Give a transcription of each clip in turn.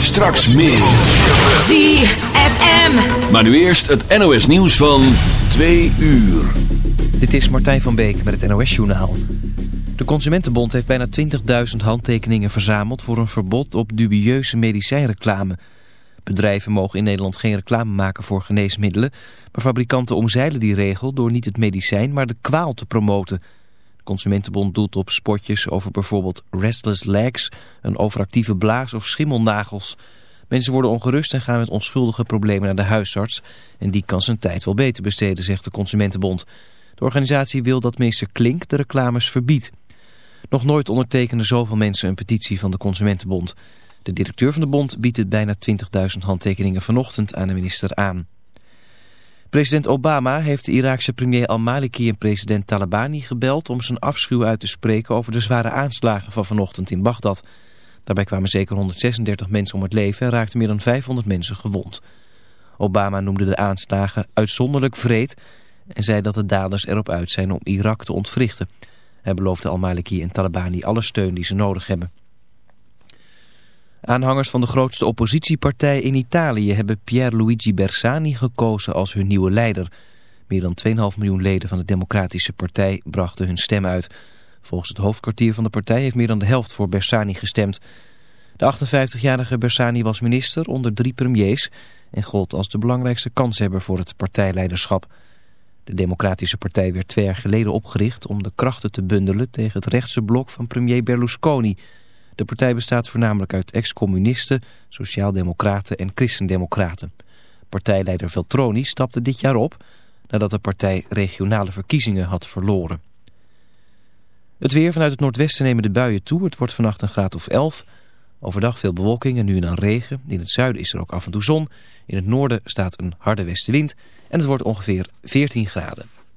Straks meer. ZFM. Maar nu eerst het NOS nieuws van 2 uur. Dit is Martijn van Beek met het NOS Journaal. De Consumentenbond heeft bijna 20.000 handtekeningen verzameld... voor een verbod op dubieuze medicijnreclame. Bedrijven mogen in Nederland geen reclame maken voor geneesmiddelen... maar fabrikanten omzeilen die regel door niet het medicijn, maar de kwaal te promoten... Consumentenbond doet op spotjes over bijvoorbeeld restless legs, een overactieve blaas of schimmelnagels. Mensen worden ongerust en gaan met onschuldige problemen naar de huisarts. En die kan zijn tijd wel beter besteden, zegt de Consumentenbond. De organisatie wil dat minister Klink de reclames verbiedt. Nog nooit ondertekenden zoveel mensen een petitie van de Consumentenbond. De directeur van de bond biedt het bijna 20.000 handtekeningen vanochtend aan de minister aan. President Obama heeft de Iraakse premier al-Maliki en president Talabani gebeld om zijn afschuw uit te spreken over de zware aanslagen van vanochtend in Bagdad. Daarbij kwamen zeker 136 mensen om het leven en raakten meer dan 500 mensen gewond. Obama noemde de aanslagen uitzonderlijk vreed en zei dat de daders erop uit zijn om Irak te ontwrichten. Hij beloofde al-Maliki en Talabani alle steun die ze nodig hebben. Aanhangers van de grootste oppositiepartij in Italië hebben Pierluigi Bersani gekozen als hun nieuwe leider. Meer dan 2,5 miljoen leden van de Democratische Partij brachten hun stem uit. Volgens het hoofdkwartier van de partij heeft meer dan de helft voor Bersani gestemd. De 58-jarige Bersani was minister onder drie premiers en gold als de belangrijkste kanshebber voor het partijleiderschap. De Democratische Partij werd twee jaar geleden opgericht om de krachten te bundelen tegen het rechtse blok van premier Berlusconi... De partij bestaat voornamelijk uit ex-communisten, sociaaldemocraten en christendemocraten. Partijleider Veltroni stapte dit jaar op nadat de partij regionale verkiezingen had verloren. Het weer vanuit het noordwesten nemen de buien toe. Het wordt vannacht een graad of 11. Overdag veel bewolking en nu en dan regen. In het zuiden is er ook af en toe zon. In het noorden staat een harde westenwind. En het wordt ongeveer 14 graden.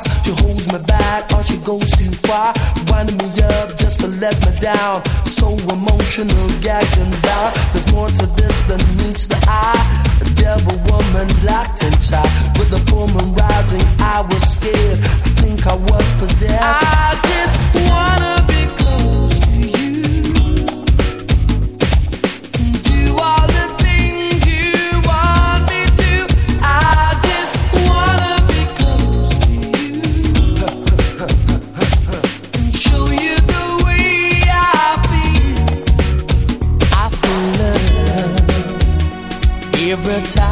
twice. She holds me back or she goes too far. Winding me up just to let me down. So emotional, gagging down. There's more to this than meets the eye. A devil woman locked inside. With the full moon rising, I was scared. I think I was possessed. I just wanna be close.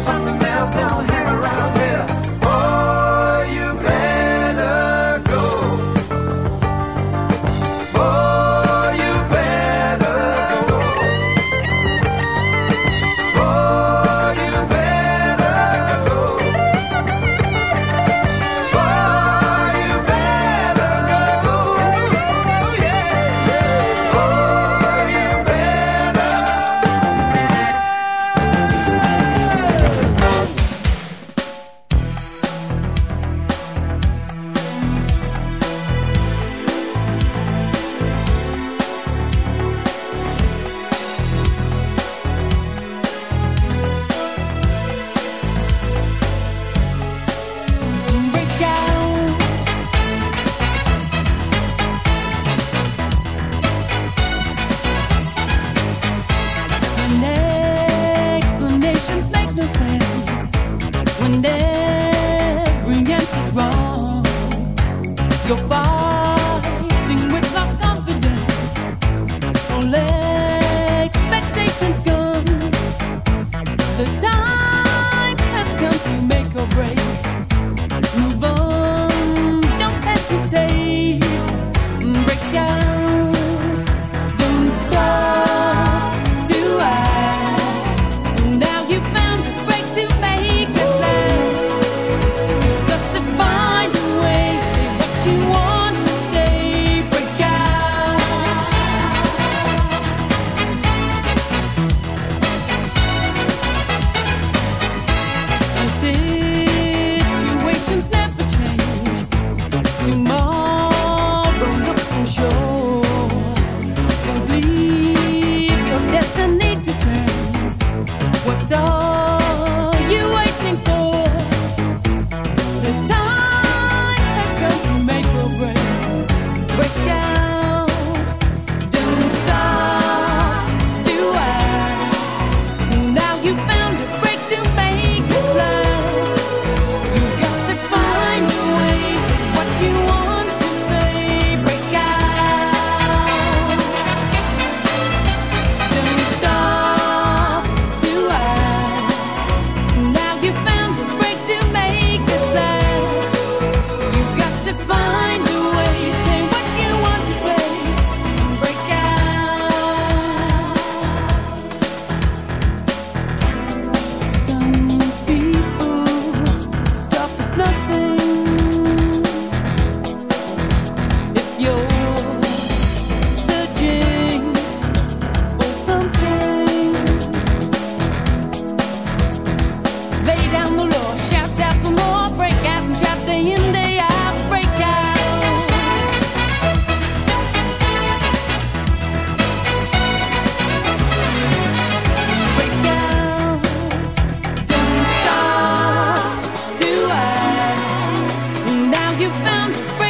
something you found.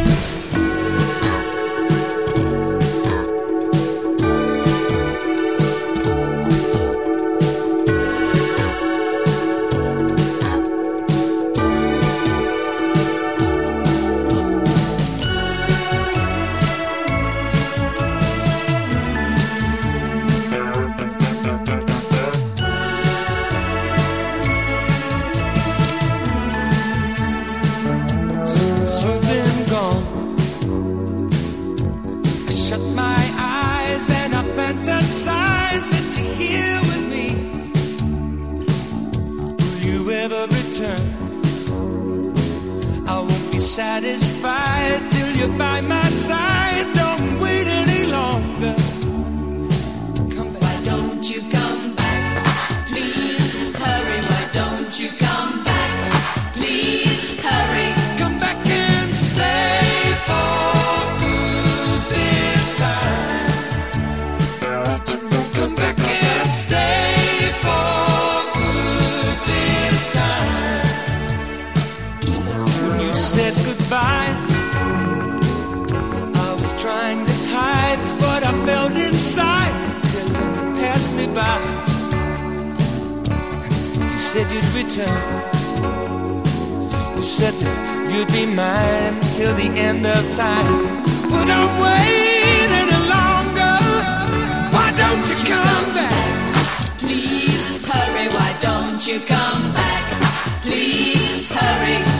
silent and pass me by. You said you'd return. You said that you'd be mine till the end of time. But I'm waiting longer. Why don't you come back? Please hurry. Why don't you come back? Please hurry.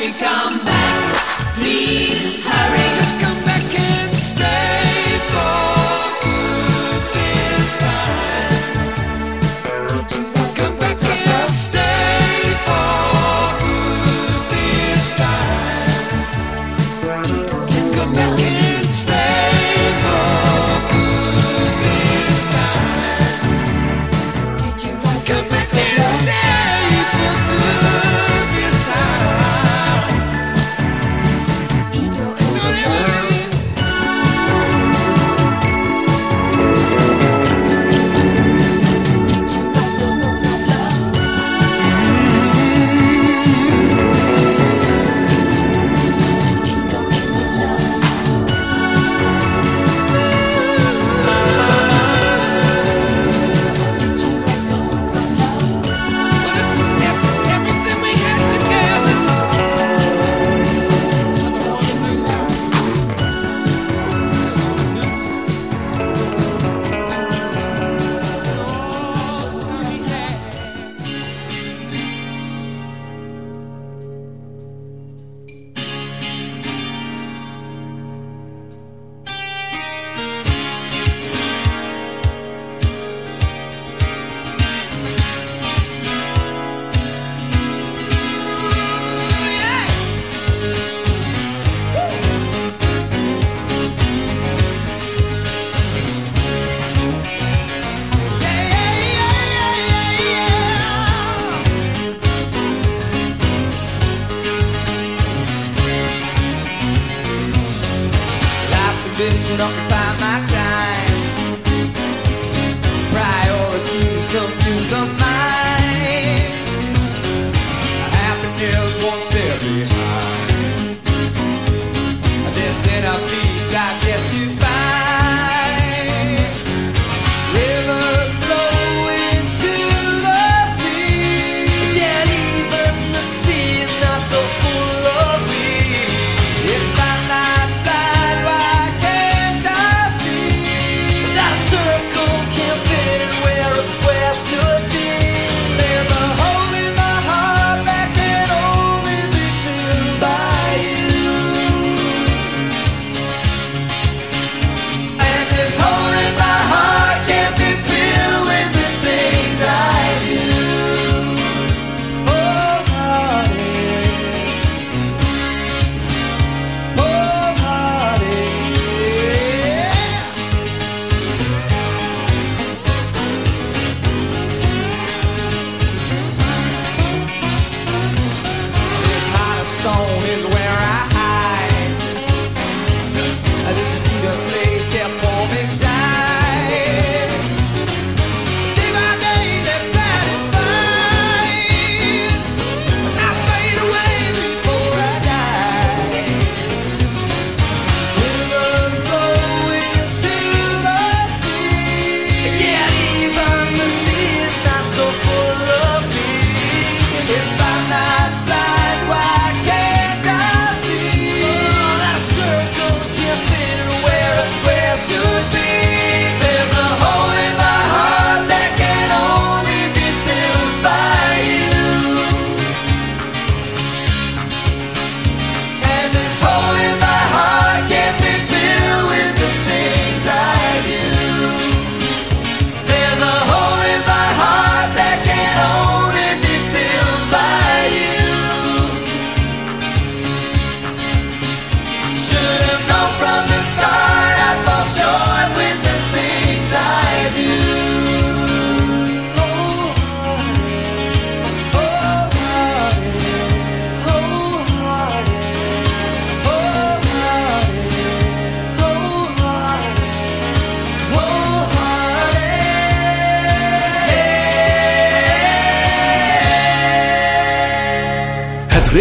she come back?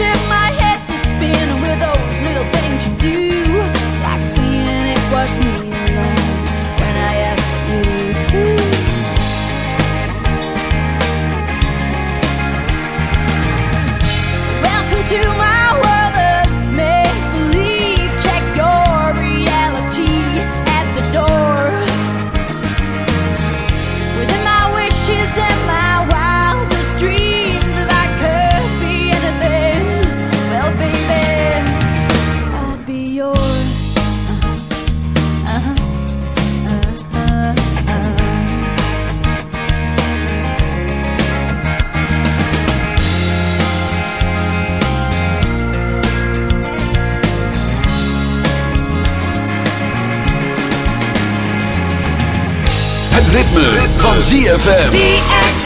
in my ZFM.